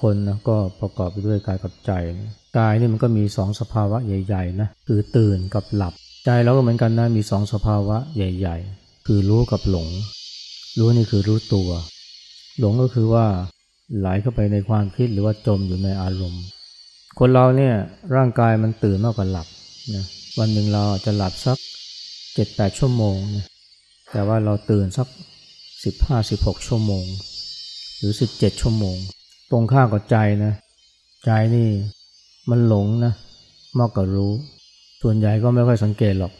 คนนะก็ประกอบไปด้วยกายกับใจนะกายนี่มันก็มีสองสภาวะใหญ่ๆนะคือตื่นกับหลับ ใจเราก็เหมือนกันนะมีสองสภาวะใหญ่ ๆ คือรู้กับหลง รู้นี่คือรู้ตัว หลงก็คือว่าไหลเข้าไปในความคิดหรือว่าจมอยู่ในอารมณ์ คนเราเนี่ยร่างกายมันตื่นมากกว่าหลับนะวันหนึ่งเราจะหลับสักเจ็ดแปดชั่วโมงนะแต่ว่าเราตื่นสักสิบห้าสิบหกชั่วโมง หรือสิบเจ็ดชั่วโมง ตรงข้ามกับใจนะ ใจนี่มันหลงนะมากกว่ารู้ ส่วนใหญ่ก็ไม่ค่อยสังเกตหรอก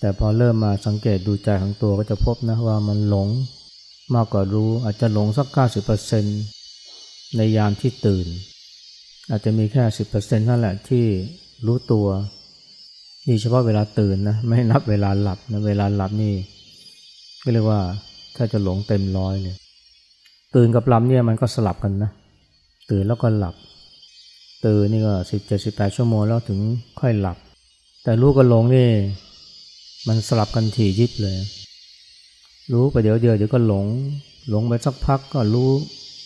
แต่พอเริ่มมาสังเกตดูใจของตัวก็จะพบนะว่ามันหลงมากกว่ารู้ อาจจะหลงสัก 90%ในยามที่ตื่น อาจจะมีแค่ 10%นั่นแหละที่รู้ตัวนี่เฉพาะเวลาตื่นนะไม่นับเวลาหลับนะเวลาหลับนี่ก็เรียกว่าถ้าจะหลงเต็มร้อยเลยตื่นกับหลับเนี่ยมันก็สลับกันนะ ตื่นแล้วก็หลับ ตื่นนี่ก็สิบเจ็ดสิบแปดชั่วโมงแล้วถึงค่อยหลับ แต่รู้กับหลงนี่ มันสลับกันถี่ยิบเลย รู้ไปเดี๋ยวเดียวเดี๋ยวก็หลง หลงไปสักพักก็รู้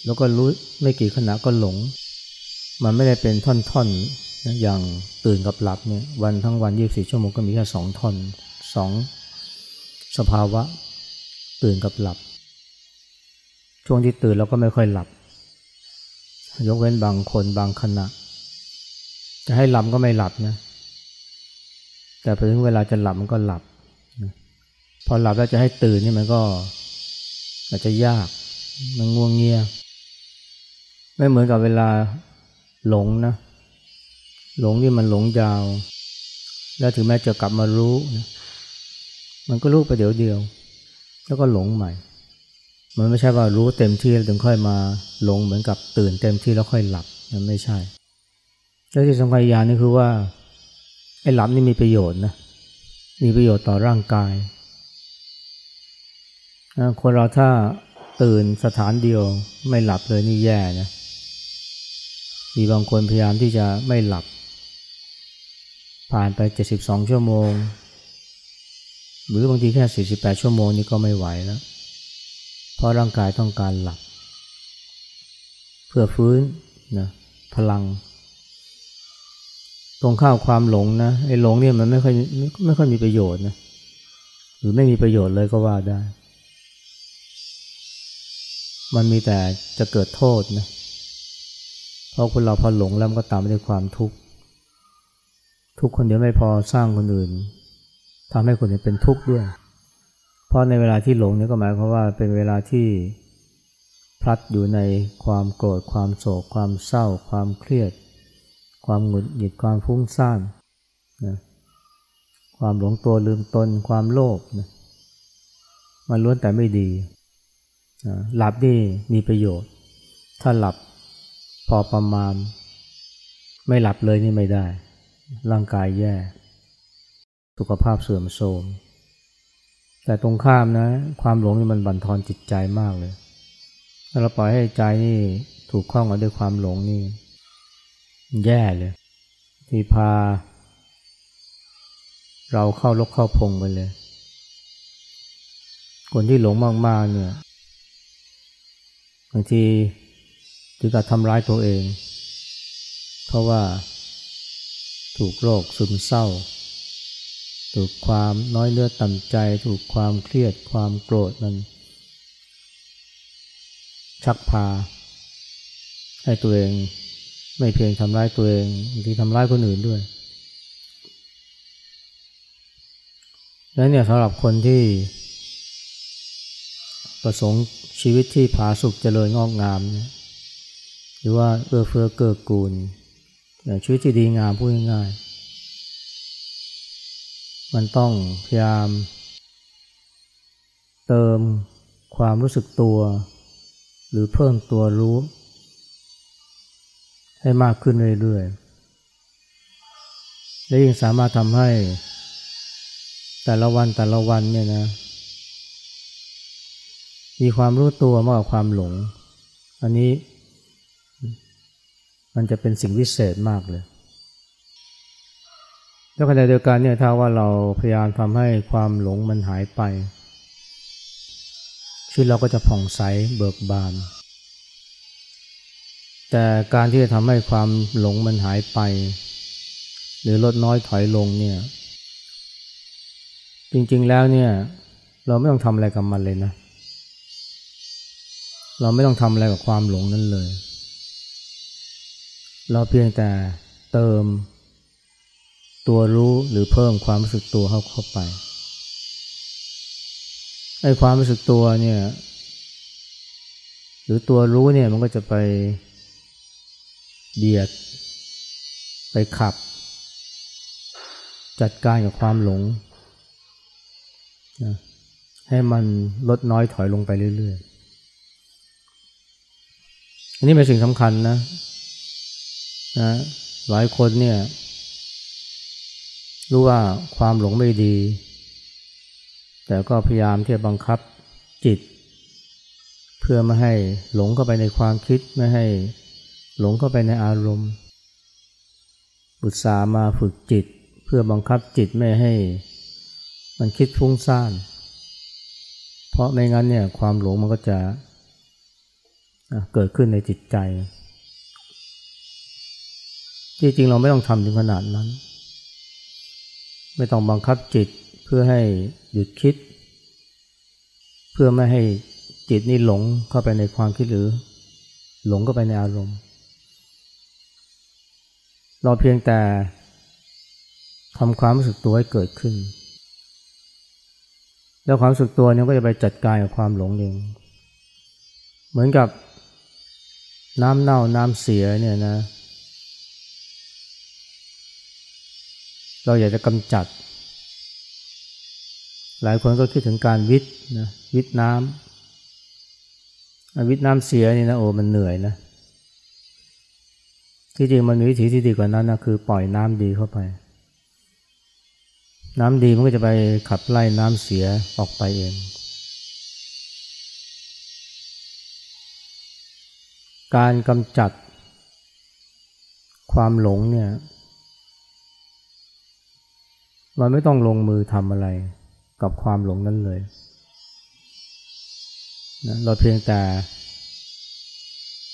แล้วก็รู้ไม่กี่ขณะก็หลง มันไม่ได้เป็นท่อนๆนะอย่างตื่นกับหลับเนี่ยวันทั้งวันยี่สี่ชั่วโมงก็มีแค่สองท่อนสองสภาวะตื่นกับหลับ ช่วงที่ตื่นเราก็ไม่ค่อยหลับ ยกเว้นบางคนบางขณะ จะให้หลับก็ไม่หลับนะ แต่พอถึงเวลาจะหลับมันก็หลับนะพอหลับแล้วจะให้ตื่นนี่มันก็ อาจจะยากมันง่วงเงีย ไม่เหมือนกับเวลาหลงนะ หลงนี่มันหลงยาว แล้วถึงแม้จะกลับมารู้นะมันก็รู้ไปเดี๋ยวเดียว แล้วก็หลงใหม่ มันไม่ใช่ว่ารู้เต็มที่แล้วถึงค่อยมาหลงเหมือนกับตื่นเต็มที่แล้วค่อยหลับมันไม่ใช่แล้วที่สำคัญอย่างนึงคือว่าไอ้หลับนี่มีประโยชน์นะมีประโยชน์ต่อร่างกายคนเราถ้าตื่นสถานเดียวไม่หลับเลยนี่แย่นะมีบางคนพยายามที่จะไม่หลับ ผ่านไป 72 ชั่วโมง หรือบางทีแค่ 48 ชั่วโมงนี่ก็ไม่ไหวแล้ว เพราะร่างกายต้องการหลับ เพื่อฟื้นนะพลัง ตรงข้าวความหลงนะไอ้หลงเนี่ยมันไม่ค่อยไม่ไม่ค่อยมีประโยชน์นะหรือไม่มีประโยชน์เลยก็ว่าได้ มันมีแต่จะเกิดโทษนะเพราะคนเราพอหลงแล้วมันก็ตามไปด้วยความทุกข์ทุกคนเดียวไม่พอสร้างคนอื่นทำให้คนอื่นเป็นทุกข์ด้วย ราะในเวลาที่หลงนี่ก็หมายความว่าเป็นเวลาที่พลัดอยู่ในความโกรธความโศก ความเศร้า ความเครียด ความหงุดหงิดความฟุ้งซ่านนะความหลงตัวลืมตน ความโลภนะมันล้วนแต่ไม่ดีนะหลับนี่มีประโยชน์ ถ้าหลับพอประมาณ ไม่หลับเลยนี่ไม่ได้ ร่างกายแย่ สุขภาพเสื่อมโทรม แต่ตรงข้ามนะ ความหลงนี่มันบั่นทอนจิตใจมากเลยถ้าเราปล่อยให้ใจนี่ถูกคล้องกับด้วยความหลงนี่ แย่เลย ที่พา เราเข้าลกเข้าพงไปเลย คนที่หลงมากๆเนี่ยบางทีถึงกับทำร้ายตัวเอง เพราะว่าถูกโรคซึมเศร้า ถูกความน้อยเนื้อต่ำใจ ถูกความเครียดความโกรธมัน ชักพา ให้ตัวเองไม่เพียงทำร้ายตัวเองบางทีทำร้ายคนอื่นด้วย และเนี่ยสำหรับคนที่ ประสงค์ชีวิตที่ผาสุกเจริญงอกงามเนี่ยหรือว่าเอื้อเฟื้อเกื้อกูลชีวิตที่ดีงามพูดง่ายๆ มันต้องพยายาม เติมความรู้สึกตัว หรือเพิ่มตัวรู้ ให้มากขึ้นเรื่อยๆ และยิ่งสามารถทำให้ แต่ละวันแต่ละวันเนี่ยนะ มีความรู้ตัวมากกว่าความหลง อันนี้ มันจะเป็นสิ่งวิเศษมากเลย แล้วขณะเดียวกันเนี่ยถ้าว่าเราพยายามทำให้ความหลงมันหายไป ชีวิตเราก็จะผ่องใสเบิกบาน แต่การที่จะทำให้ความหลงมันหายไป หรือลดน้อยถอยลงเนี่ยจริงๆแล้วเนี่ยเราไม่ต้องทำอะไรกับมันเลยนะ เราไม่ต้องทำอะไรกับความหลงนั้นเลย เราเพียงแต่เติม ตัวรู้หรือเพิ่มความรู้สึกตัวเข้าเข้าไปไอ้ความรู้สึกตัวเนี่ยหรือตัวรู้เนี่ยมันก็จะไปเบียด ไปขับ จัดการกับความหลงนะให้มันลดน้อยถอยลงไปเรื่อยๆ อันนี้เป็นสิ่งสำคัญนะนะหลายคนเนี่ย รู้ว่าความหลงไม่ดี แต่ก็พยายามที่จะบังคับจิต เพื่อไม่ให้หลงเข้าไปในความคิดไม่ให้หลงเข้าไปในอารมณ์บุษามาฝึกจิต เพื่อบังคับจิตไม่ให้ มันคิดฟุ้งซ่าน เพราะไม่งั้นเนี่ยความหลงมันก็จะเกิดขึ้นในจิตใจ ที่จริงเราไม่ต้องทำถึงขนาดนั้น ไม่ต้องบังคับจิตเพื่อให้หยุดคิด เพื่อไม่ให้จิตนี่หลงเข้าไปในความคิดหรือ หลงเข้าไปในอารมณ์ เราเพียงแต่ทำความรู้สึกตัวให้เกิดขึ้น แล้วความรู้สึกตัวนี้ก็จะไปจัดการกับความหลงเองเหมือนกับน้ำเน่าน้ำเสียเนี่ยนะเเราอยากจะกำจัด หลายคนก็คิดถึงการวิทย์นะวิทย์น้ำวิทย์น้ำเสียนี่นะโอ้มันเหนื่อยนะที่จริงมันมีวิธีที่ดีกว่านั้นนะคือปล่อยน้ำดีเข้าไป น้ำดีมันก็จะไปขับไล่น้ำเสียออกไปเองการกำจัดความหลงเนี่ย เราไม่ต้องลงมือทำอะไรกับความหลงนั้นเลยนะเราเพียงแต่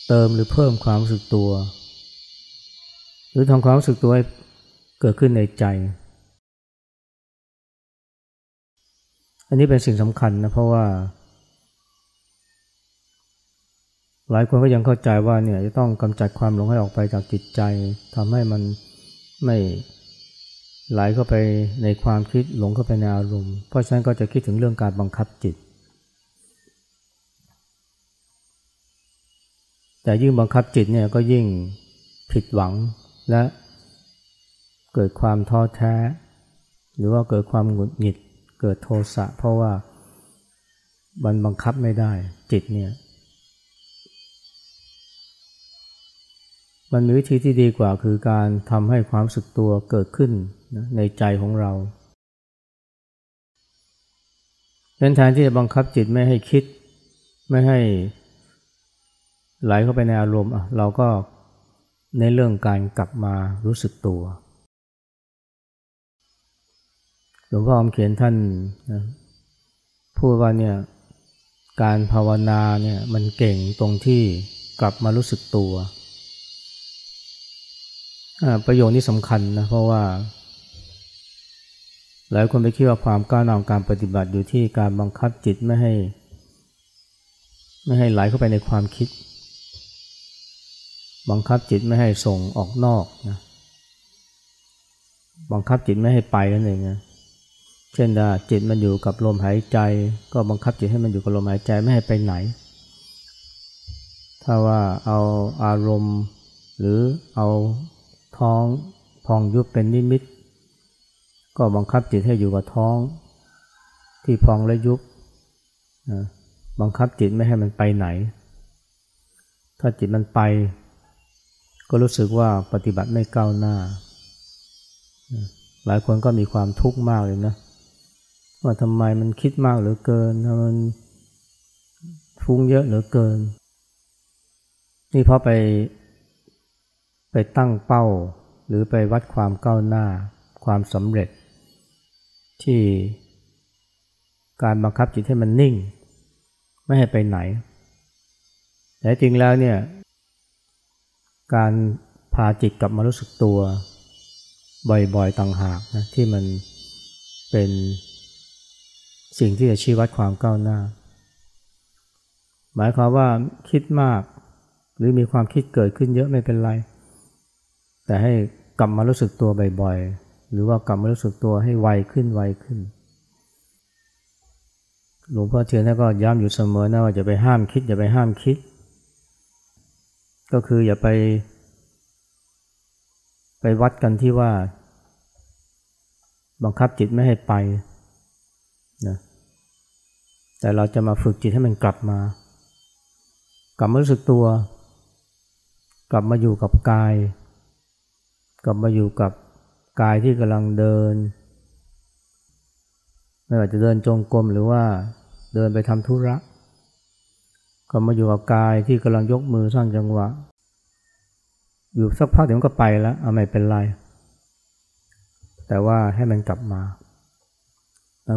เติมหรือเพิ่มความรู้สึกตัว หรือทำความรู้สึกตัวให้เกิดขึ้นในใจ อันนี้เป็นสิ่งสำคัญนะเพราะว่า หลายคนก็ยังเข้าใจว่าเนี่ยจะต้องกำจัดความหลงให้ออกไปจากจิตใจทำให้มันไม่ ไหลเข้าไปในความคิดหลงเข้าไปในอารมณ์ เพราะฉะนั้นก็จะคิดถึงเรื่องการบังคับจิต แต่ยิ่งบังคับจิตเนี่ยก็ยิ่งผิดหวังและเกิดความท้อแท้ หรือว่าเกิดความหงุดหงิด เกิดโทสะเพราะว่ามันบังคับไม่ได้จิตเนี่ย มันมีวิธีที่ดีกว่าคือการทำให้ความสึกตัวเกิดขึ้นในใจของเราเป็นแทนที่จะบังคับจิตไม่ให้คิด ไม่ให้ไหลเข้าไปในอารมณ์เราก็ในเรื่องการกลับมารู้สึกตัว หลวงพ่ออมเขียนท่านนะพูดว่าเนี่ยการภาวนาเนี่ยมันเก่งตรงที่กลับมารู้สึกตัว ประโยชน์นี้สำคัญนะเพราะว่า หลายคนไปคิดว่าความก้าวหน้าของการปฏิบัติอยู่ที่การบังคับจิตไม่ให้ ไม่ให้ไหลเข้าไปในความคิด บังคับจิตไม่ให้ส่งออกนอกนะบังคับจิตไม่ให้ไปนั่นเองนะเช่นว่าจิตมันอยู่กับลมหายใจ ก็บังคับจิตให้มันอยู่กับลมหายใจไม่ให้ไปไหน ถ้าว่าเอาอารมณ์ หรือเอา ท้องพองยุบเป็นนิมิต ก็บังคับจิตให้อยู่กับท้อง ที่พองและยุบนะบังคับจิตไม่ให้มันไปไหน ถ้าจิตมันไป ก็รู้สึกว่าปฏิบัติไม่ก้าวหน้า หลายคนก็มีความทุกข์มากเลยนะ ว่าทำไมมันคิดมากเหลือเกินทำมันฟุ้งเยอะเหลือเกิน นี่เพราะไป ไปตั้งเป้า หรือไปวัดความก้าวหน้า ความสำเร็จ ที่การบังคับจิตให้มันนิ่ง ไม่ให้ไปไหน แต่จริงแล้วเนี่ย การพาจิตกลับมารู้สึกตัว บ่อยๆต่างหากนะที่มันเป็นสิ่งที่จะชี้วัดความก้าวหน้า หมายความว่าคิดมาก หรือมีความคิดเกิดขึ้นเยอะไม่เป็นไร แต่ให้กลับมารู้สึกตัวบ่อยๆ หรือว่ากลับมารู้สึกตัวให้ไวขึ้นไวขึ้น หลวงพ่อเทียนท่านก็ย้ำอยู่เสมอนะว่าจะไปห้ามคิดอย่าไปห้ามคิด ก็คืออย่าไป ไปวัดกันที่ว่า บังคับจิตไม่ให้ไปนะแต่เราจะมาฝึกจิตให้มันกลับมา กลับมารู้สึกตัว กลับมาอยู่กับกาย กลับมาอยู่กับกายที่กำลังเดิน ไม่ว่าจะเดินจงกรมหรือว่าเดินไปทำธุระกลับมาอยู่กับกายที่กำลังยกมือสร้างจังหวะ อยู่สักพักเดี๋ยวมันก็ไปแล้วเอาไม่เป็นไร แต่ว่าให้มันกลับมา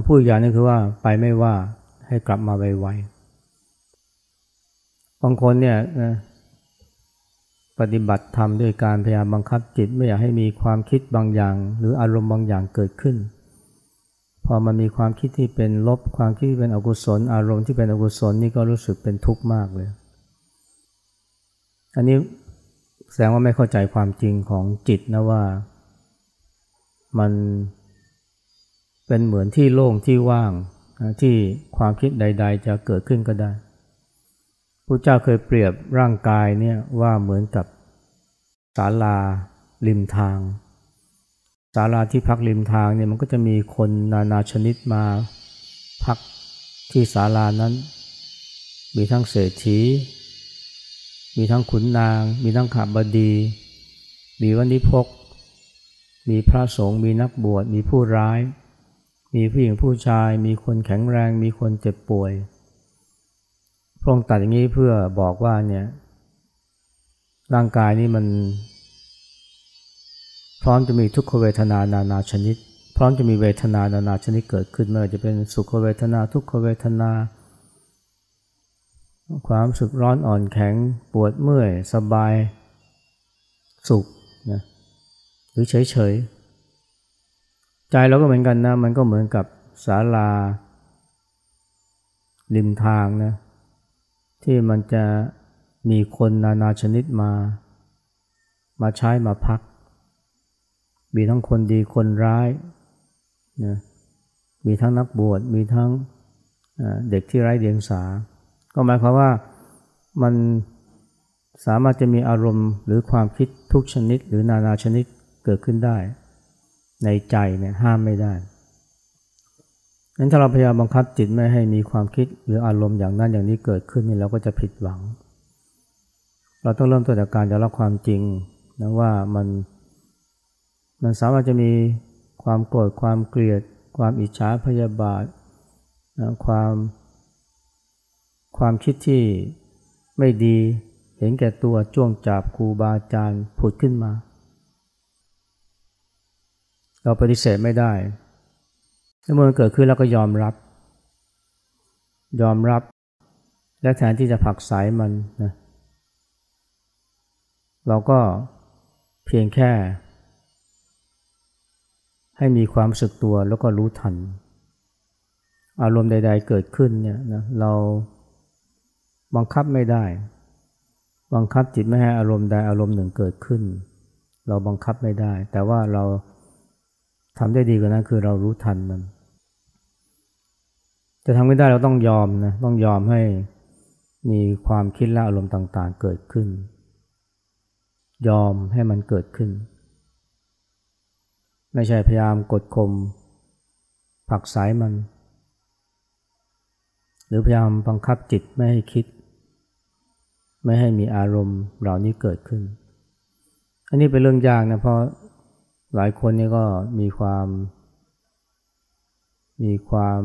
พูดอย่างนี้คือว่าไปไม่ว่าให้กลับมาไวๆบางคนเนี่ยนะ ปฏิบัติธรรมด้วยการพยายามบังคับจิตไม่อยากให้มีความคิดบางอย่าง หรืออารมณ์บางอย่างเกิดขึ้น พอมันมีความคิดที่เป็นลบความคิดที่เป็นอกุศล อารมณ์ที่เป็นอกุศลนี่ก็รู้สึกเป็นทุกข์มากเลย อันนี้แสดงว่าไม่เข้าใจความจริงของจิตนะว่า มันเป็นเหมือนที่โล่งที่ว่างที่ความคิดใด ๆ จะเกิดขึ้นก็ได้ พระเจ้าเคยเปรียบร่างกายเนี่ยว่าเหมือนกับศาลาริมทางศาลาที่พักริมทางเนี่ยมันก็จะมีคนนานาชนิดมาพักที่ศาลานั้น มีทั้งเศรษฐี มีทั้งขุนนาง มีทั้งขาบดี มีวันิพก มีพระสงฆ์ มีนักบวช มีผู้ร้าย มีผู้หญิงผู้ชาย มีคนแข็งแรง มีคนเจ็บป่วย พระองค์ตัดอย่างนี้เพื่อบอกว่าเนี่ยร่างกายนี้มันพร้อมจะมีทุกขเวทนานานาชนิด พร้อมจะมีเวทนานานาชนิดเกิดขึ้นไม่ว่าจะเป็นสุขเวทนาทุกขเวทนา ความสึกร้อนอ่อนแข็งปวดเมื่อย สบาย สุขนะหรือเฉยเฉยใจเราก็เหมือนกันนะ มันก็เหมือนกับศาลาริมทางนะ ที่มันจะมีคนนานาชนิดมา มาใช้มาพัก มีทั้งคนดีคนร้ายนะมีทั้งนักบวชมีทั้งเด็กที่ไร้เดียงสา ก็หมายความว่ามันสามารถจะมีอารมณ์หรือความคิดทุกชนิดหรือนานาชนิดเกิดขึ้นได้ ในใจเนี่ยห้ามไม่ได้ งั้นถ้าเราพยายามบังคับจิตไม่ให้มีความคิดหรืออารมณ์อย่างนั้นอย่างนี้เกิดขึ้นนี่เราก็จะผิดหวัง เราต้องเริ่มต้นจากการยอมรับความจริงนะว่ามันมันสามารถจะมีความโกรธความเกลียด ความอิจฉาพยาบาทนะความความคิดที่ไม่ดีเห็นแก่ตัวจ้วงจับครูบาอาจารย์ผุดขึ้นมา เราปฏิเสธไม่ได้ เมื่อมันเกิดขึ้นเราก็ยอมรับ ยอมรับ และแทนที่จะผักสายมันนะเราก็เพียงแค่ ให้มีความสึกตัวแล้วก็รู้ทัน อารมณ์ใด ๆ เกิดขึ้นเนี่ยนะเราบังคับไม่ได้ บังคับจิตไม่ให้อารมณ์ใดอารมณ์หนึ่งเกิดขึ้น เราบังคับไม่ได้ แต่ว่าเราทำได้ดีกว่านั้นคือเรารู้ทันมัน จะทำไม่ได้เราต้องยอมนะต้องยอมให้มีความคิดและอารมณ์ต่าง ๆ เกิดขึ้น ยอมให้มันเกิดขึ้น ไม่ใช่พยายามกดข่มผักสายมัน หรือพยายามบังคับจิตไม่ให้คิด ไม่ให้มีอารมณ์เหล่านี้เกิดขึ้น อันนี้เป็นเรื่องยากนะเพราะหลายคนนี่ก็มีความ มีความ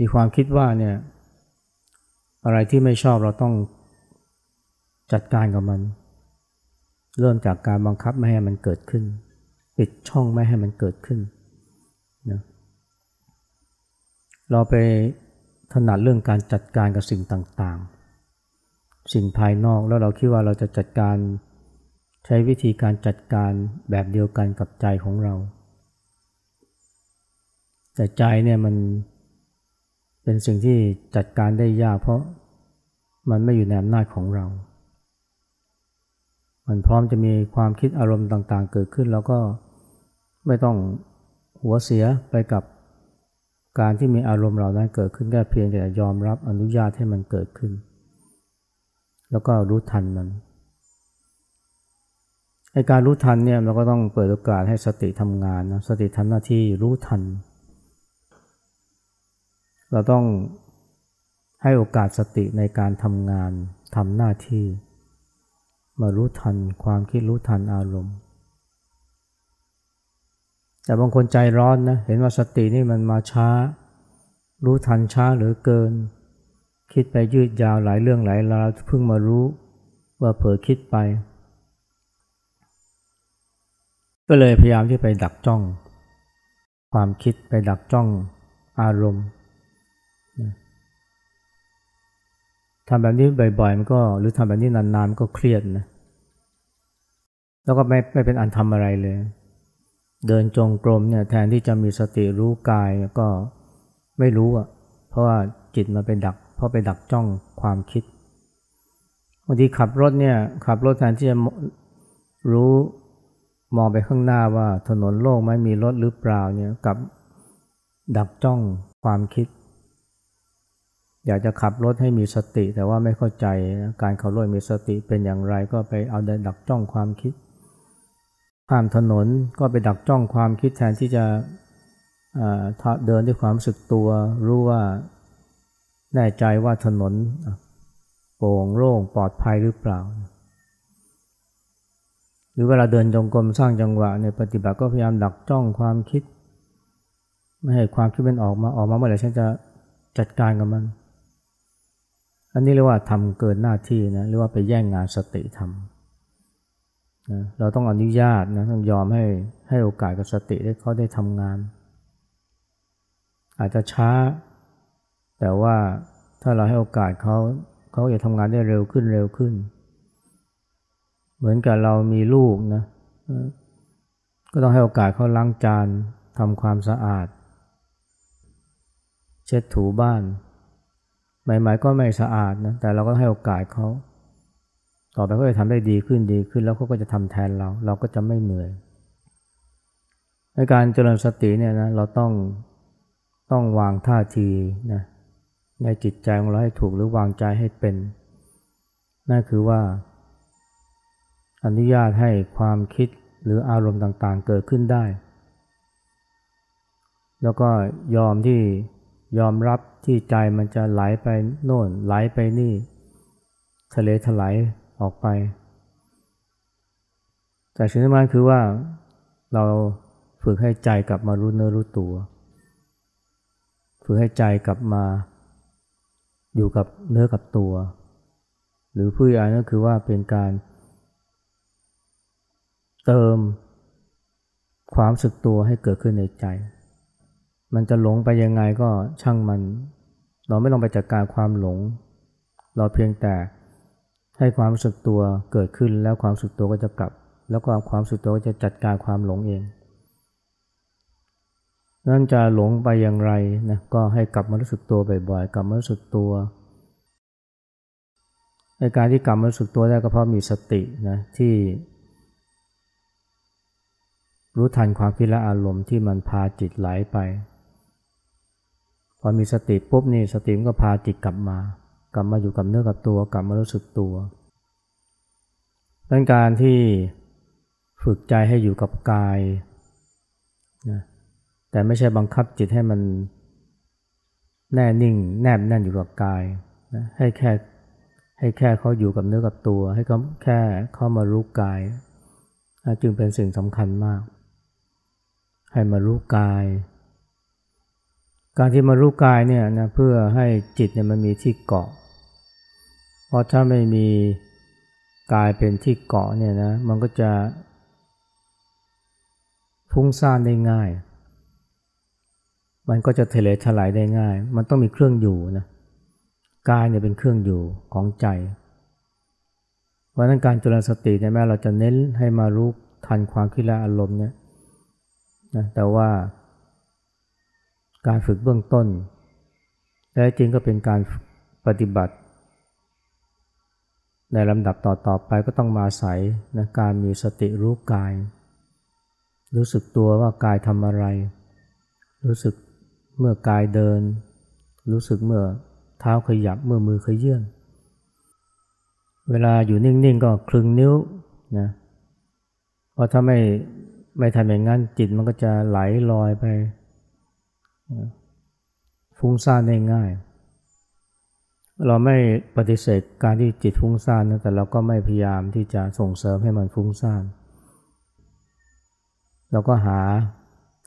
มีความคิดว่าเนี่ยอะไรที่ไม่ชอบเราต้องจัดการกับมัน เริ่มจากการบังคับไม่ให้มันเกิดขึ้น ปิดช่องไม่ให้มันเกิดขึ้นนะเราไปถนัดเรื่องการจัดการกับสิ่งต่างๆ สิ่งภายนอกแล้วเราคิดว่าเราจะจัดการใช้วิธีการจัดการแบบเดียวกันกับใจของเรา แต่ใจเนี่ยมัน เป็นสิ่งที่จัดการได้ยากเพราะมันไม่อยู่ในอำนาจของเรา มันพร้อมจะมีความคิดอารมณ์ต่างๆ เกิดขึ้น แล้วก็ไม่ต้องหัวเสียไปกับการที่มีอารมณ์เหล่านั้นเกิดขึ้นแค่เพียงแต่ยอมรับอนุญาตให้มันเกิดขึ้น แล้วก็รู้ทันมันในการรู้ทันเนี่ยเราก็ต้องเปิดโอกาสให้สติทำงานนะสติทำหน้าที่รู้ทัน เราต้องให้โอกาสสติในการทำงานทำหน้าที่ มารู้ทันความคิดรู้ทันอารมณ์ แต่บางคนใจร้อนนะเห็นว่าสตินี่มันมาช้า รู้ทันช้าหรือเกิน คิดไปยืดยาวหลายเรื่องหลายราวเพิ่งมารู้ว่าเผลอคิดไป ก็เลยพยายามที่ไปดักจ้อง ความคิดไปดักจ้องอารมณ์ ทำแบบนี้บ่อยๆมันก็ หรือทำแบบนี้นานๆมันก็เครียดนะแล้วก็ไม่ไม่เป็นอันทำอะไรเลย เดินจงกรมเนี่ยแทนที่จะมีสติรู้กายก็ไม่รู้อะ เพราะว่าจิตมันไปดัก เพราะไปดักจ้องความคิดบางทีขับรถเนี่ยขับรถแทนที่จะรู้มองไปข้างหน้าว่าถนนโล่งไหมมีรถหรือเปล่าเนี่ยกับดักจ้องความคิด อยากจะขับรถให้มีสติ แต่ว่าไม่เข้าใจการขับรถมีสติเป็นอย่างไรก็ไปเอาดักจ้องความคิดข้ามถนนก็ไปดักจ้องความคิดแทนที่จะเดินด้วยความสึกตัว รู้ว่าแน่ใจว่าถนนโปร่งโล่งปลอดภัยหรือเปล่า หรือเวลาเดินจงกรมสร้างจังหวะในปฏิบัติก็พยายามดักจ้องความคิด ไม่ให้ความคิดมันออกมาออกมาเมื่อไหร่ฉันจะจัดการกับมัน อันนี้เรียกว่าทำเกินหน้าที่นะเรียกว่าไปแย่งงานสติทำนะเราต้องอนุญาตนะต้องยอมให้ให้โอกาสกับสติได้เขาได้ทำงาน อาจจะช้า แต่ว่าถ้าเราให้โอกาสเขาเขาจะทำงานได้เร็วขึ้นเร็วขึ้น เหมือนกับเรามีลูกนะก็ต้องให้โอกาสเขาล้างจานทำความสะอาด เช็ดถูบ้าน ใหม่ๆก็ไม่สะอาดนะแต่เราก็ให้โอกาสเขา ต่อไปเขาจะทำได้ดีขึ้นดีขึ้นแล้วเขาก็จะทำแทนเรา เราก็จะไม่เหนื่อยในการเจริญสติเนี่ยนะเราต้องต้องวางท่าทีนะในจิตใจของเราให้ถูกหรือวางใจให้เป็นนั่นคือว่า อนุญาตให้ความคิดหรืออารมณ์ต่างๆ เกิดขึ้นได้ แล้วก็ยอมที่ยอมรับ ที่ใจมันจะไหลไปโน่นไหลไปนี่ ทะเลถลายออกไป แต่สิ่งที่มันคือว่าเราฝึกให้ใจกลับมารู้เนื้อรู้ตัว ฝึกให้ใจกลับมา อยู่กับเนื้อกับตัว หรือผู้ใหญ่ก็คือว่าเป็นการ เติม ความสึกตัวให้เกิดขึ้นในใจ มันจะหลงไปยังไงก็ช่างมัน เราไม่ต้องไปจัดการความหลง เราเพียงแต่ให้ความสึกตัวเกิดขึ้นแล้วความสึกตัวก็จะกลับ แล้วก็ความสึกตัวก็จะจัดการความหลงเองนั่นจะหลงไปอย่างไรนะก็ให้กลับมารู้สึกตัวบ่อยๆกลับมารู้สึกตัวในการที่กลับมารู้สึกตัวได้ก็เพราะมีสตินะที่ รู้ทันความคิดและอารมณ์ที่มันพาจิตไหลไป อมีสติปุ๊บนี่สติมันก็พาจิตกลับมา กลับมาอยู่กับเนื้อกับตัว กลับมารู้สึกตัวดังการที่ฝึกใจให้อยู่กับกายนะแต่ไม่ใช่บังคับจิตให้มันแน่นิ่ง แนบแน่นอยู่กับกายนะให้แค่ให้แค่เขาอยู่กับเนื้อกับตัว ให้เขาแค่เข้ามารู้กาย จึงเป็นสิ่งสำคัญมาก ให้มารู้กาย การที่มารู้กายเนี่ยนะเพื่อให้จิตเนี่ยมันมีที่เกาะ เพราะถ้าไม่มีกายเป็นที่เกาะเนี่ยนะมันก็จะฟุ้งซ่านได้ง่าย มันก็จะเทเลทลายได้ง่าย มันต้องมีเครื่องอยู่นะกายเนี่ยเป็นเครื่องอยู่ของใจเพราะนั้นการจริญสติเนี่ยแม้เราจะเน้นให้มารู้ทันความคิดและอารมณ์เนี่ยนะแต่ว่า การฝึกเบื้องต้นแท้จริงก็เป็นการปฏิบัติ ในลำดับต่อๆไปก็ต้องมาใส่นะการมีสติรู้กาย รู้สึกตัวว่ากายทำอะไร รู้สึกเมื่อกายเดิน รู้สึกเมื่อเท้าขยับเมื่อมือขยื่นเวลาอยู่นิ่งๆก็คลึงนิ้วนะเพราะถ้าไม่ไม่ทำอย่างนั้นจิตมันก็จะไหลลอยไป ฟุ้งซ่านได้ง่าย เราไม่ปฏิเสธการที่จิตฟุ้งซ่านนะแต่เราก็ไม่พยายามที่จะส่งเสริมให้มันฟุ้งซ่านเราก็หา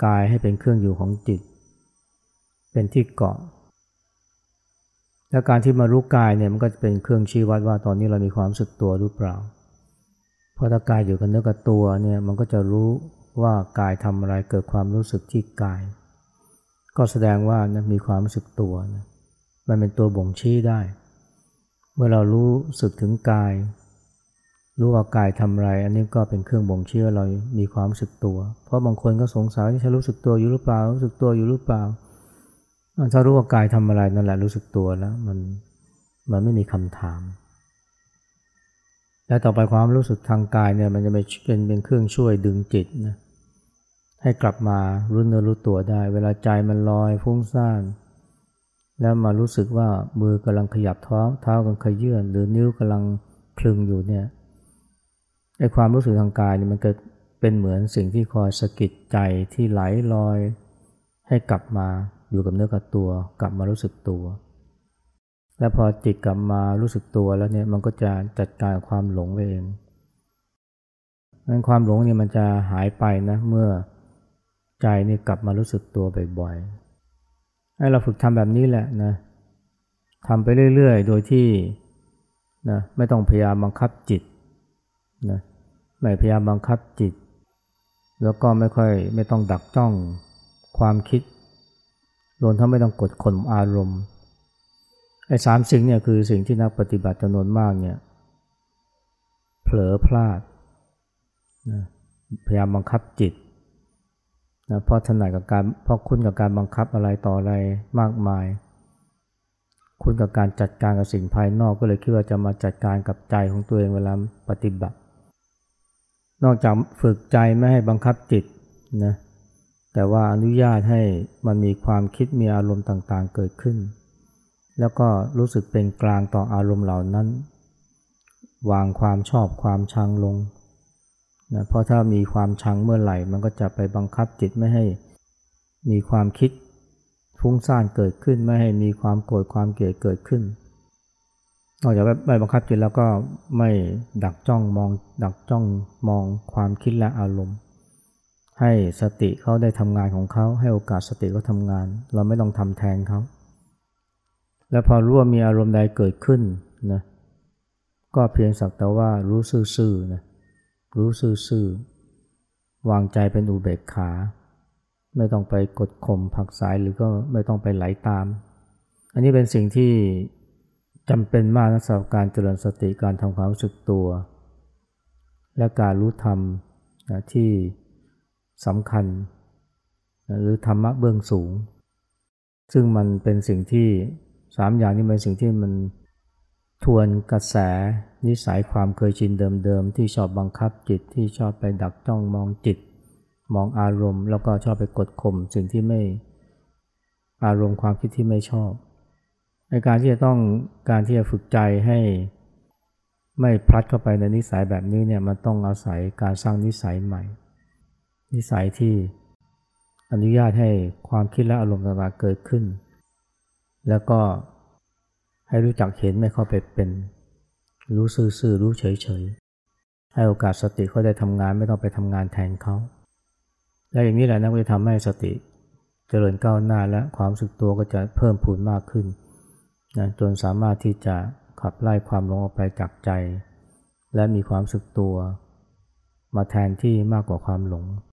กายให้เป็นเครื่องอยู่ของจิต เป็นที่เกาะและการที่มารู้กายเนี่ยมันก็จะเป็นเครื่องชี้วัดว่าตอนนี้เรามีความสึกตัวหรือเปล่า เพราะถ้ากายอยู่กับเนื้อกับตัวเนี่ยมันก็จะรู้ว่ากายทำอะไรเกิดความรู้สึกที่กาย ก็แสดงว่านะมีความรู้สึกตัวนะมันเป็นตัวบ่งชี้ได้ เมื่อเรารู้สึกถึงกาย รู้ว่ากายทำอะไร อันนี้ก็เป็นเครื่องบ่งชี้ว่าเรามีความรู้สึกตัว เพราะบางคนก็สงสัยว่าฉันรู้สึกตัวอยู่หรือเปล่ารู้สึกตัวอยู่หรือเปล่าถ้ารู้ว่ากายทำอะไรนั่นแหละรู้สึกตัวแล้วมันมันไม่มีคำถาม และต่อไปความรู้สึกทางกายเนี่ยมันจะเป็นเป็นเครื่องช่วยดึงจิตนะ ให้กลับมารู้เนื้อรู้ตัวได้ เวลาใจมันลอยฟุ้งซ่าน แล้วมารู้สึกว่ามือกำลังขยับเท้าเท้ากำลังขยื่นหรือนิ้วกำลังคลึงอยู่เนี่ยไอความรู้สึกทางกายเนี่ยมันเกิดเป็นเหมือนสิ่งที่คอยสะกิดใจที่ไหลลอย ให้กลับมาอยู่กับเนื้อกับตัว กลับมารู้สึกตัว และพอจิตกลับมารู้สึกตัวแล้วเนี่ยมันก็จะจัดการความหลงเองนั้นความหลงเนี่ยมันจะหายไปนะเมื่อ ใจนี่กลับมารู้สึกตัวบ่อยๆ ให้เราฝึกทำแบบนี้แหละนะทำไปเรื่อยๆ โดยที่นะไม่ต้องพยายามบังคับจิตนะไม่พยายามบังคับจิต แล้วก็ไม่ค่อยไม่ต้องดักจ้องความคิดรวมทั้งไม่ต้องกดข่มอารมณ์ไอ้สามสิ่งเนี่ยคือสิ่งที่นักปฏิบัติจำนวนมากเนี่ยเผลอพลาดนะพยายามบังคับจิต นะเพราะถนัดกับการเพราะคุ้นกับการบังคับอะไรต่ออะไรมากมาย คุ้นกับการจัดการกับสิ่งภายนอกก็เลยคิดว่าจะมาจัดการกับใจของตัวเองเวลาปฏิบัติ นอกจากฝึกใจไม่ให้บังคับจิตนะแต่ว่าอนุญาตให้มันมีความคิดมีอารมณ์ต่างๆเกิดขึ้น แล้วก็รู้สึกเป็นกลางต่ออารมณ์เหล่านั้น วางความชอบความชังลง นะเพราะถ้ามีความชังเมื่อไหร่ มันก็จะไปบังคับจิตไม่ให้มีความคิดฟุ้งซ่านเกิดขึ้นไม่ให้มีความโกรธความเกลียดเกิดขึ้นนอกจากไม่บังคับจิตแล้วก็ไม่ดักจ้องมอง ดักจ้องมองความคิดและอารมณ์ ให้สติเขาได้ทำงานของเขา ให้โอกาสสติเขาทำงาน เราไม่ต้องทำแทนเขา แล้วพอรู้ว่ามีอารมณ์ใดเกิดขึ้นนะก็เพียงสักแต่ว่ารู้ซื่อๆนะ รู้ซื่อๆ วางใจเป็นอุเบกขา ไม่ต้องไปกดข่มผักสายหรือก็ไม่ต้องไปไหลาตาม อันนี้เป็นสิ่งที่จำเป็นมากนะสำหรับการเจริญสติการทำความรู้สึกตัว และการรู้ธรรมนะที่สำคัญนะหรือธรรมะเบื้องสูง ซึ่งมันเป็นสิ่งที่สามอย่างนี้เป็นสิ่งที่มันทวนกระแส นิสัยความเคยชินเดิมๆ ที่ชอบบังคับจิตที่ชอบไปดักจ้องมองจิต มองอารมณ์ แล้วก็ชอบไปกดข่มสิ่งที่ไม่ อารมณ์ความคิดที่ไม่ชอบในการที่จะต้องการที่จะฝึกใจให้ไม่พลัดเข้าไปในนิสัยแบบนี้เนี่ยมันต้องอาศัยการสร้างนิสัยใหม่ นิสัยที่อนุญาตให้ความคิดและอารมณ์ต่างๆเกิดขึ้น แล้วก็ให้รู้จักเห็นไม่เข้าไปเป็น รู้ซื่อๆรู้เฉยๆ ให้โอกาสสติเขาได้ทำงานไม่ต้องไปทำงานแทนเขา และอย่างนี้แหละนักวิทำให้สติเจริญก้าวหน้าและความสึกตัวก็จะเพิ่มพูนมากขึ้นนะจนสามารถที่จะขับไล่ความหลงออกไปจากใจ และมีความสึกตัว มาแทนที่มากกว่าความหลง